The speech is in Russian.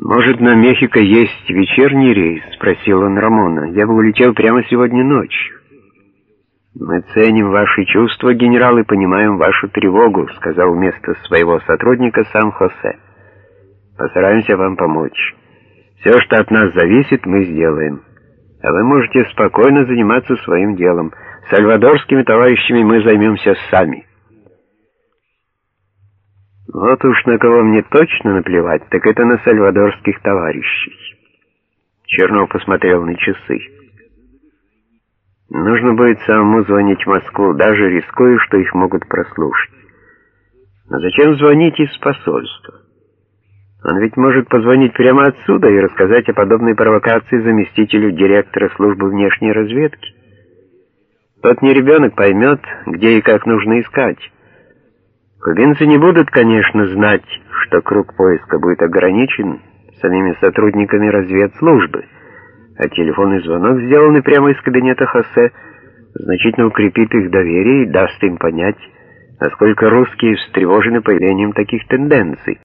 «Может, на Мехико есть вечерний рейс?» — спросил он Рамона. «Я бы улетел прямо сегодня ночью». «Мы ценим ваши чувства, генерал, и понимаем вашу тревогу», — сказал вместо своего сотрудника сам Хосе. «Постараемся вам помочь. Все, что от нас зависит, мы сделаем. А вы можете спокойно заниматься своим делом. Сальвадорскими товарищами мы займемся сами». Вот уж на кого мне точно наплевать, так это на сальвадорских товарищей. Чернов посмотрел на часы. Нужно будет самому звонить в Москву, даже рискуя, что их могут прослушать. Но зачем звонить из посольства? Он ведь может позвонить прямо отсюда и рассказать о подобной провокации заместителю директора службы внешней разведки. Тот не ребенок поймет, где и как нужно искать. Кубинцы не будут, конечно, знать, что круг поиска будет ограничен самими сотрудниками разведслужбы, а телефонный звонок, сделанный прямо из кабинета Хосе, значительно укрепит их доверие и даст им понять, насколько русские встревожены появлением таких тенденций.